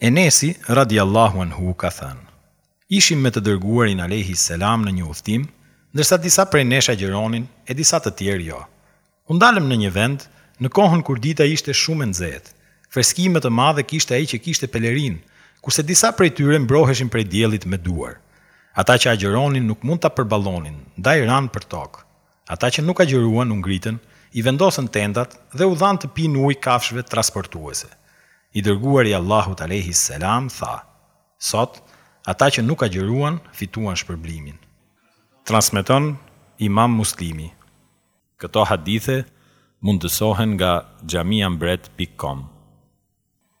Enesi, radijallahu anhu, ka thënë, Ishim me të Dërguarin, alejhi selam, në një udhëtim, ndërsa disa prej nesh agjëronin e disa të tjerë jo. U ndalëm në një vend, në kohën kur dita ishte shumë e nxehtë. Freski më të madhe kishte ai që kishte pelerinë, kurse disa prej tyre mbroheshin prej diellit me duar. Ata që agjëronin nuk mund ta përballonin, ndaj ranë përtokë. Ata që nuk agjëruan u ngritën, i vendosën tendat dhe u dhanë të pinë ujë kafshëve transportuese. I Dërguari i Allahut alejhi selam tha, Sot, ata që nuk agjëruan, fituan shpërblimin. Transmeton Imam Muslimi. Këto hadithe mundësohen nga xhamia mbret pik kom.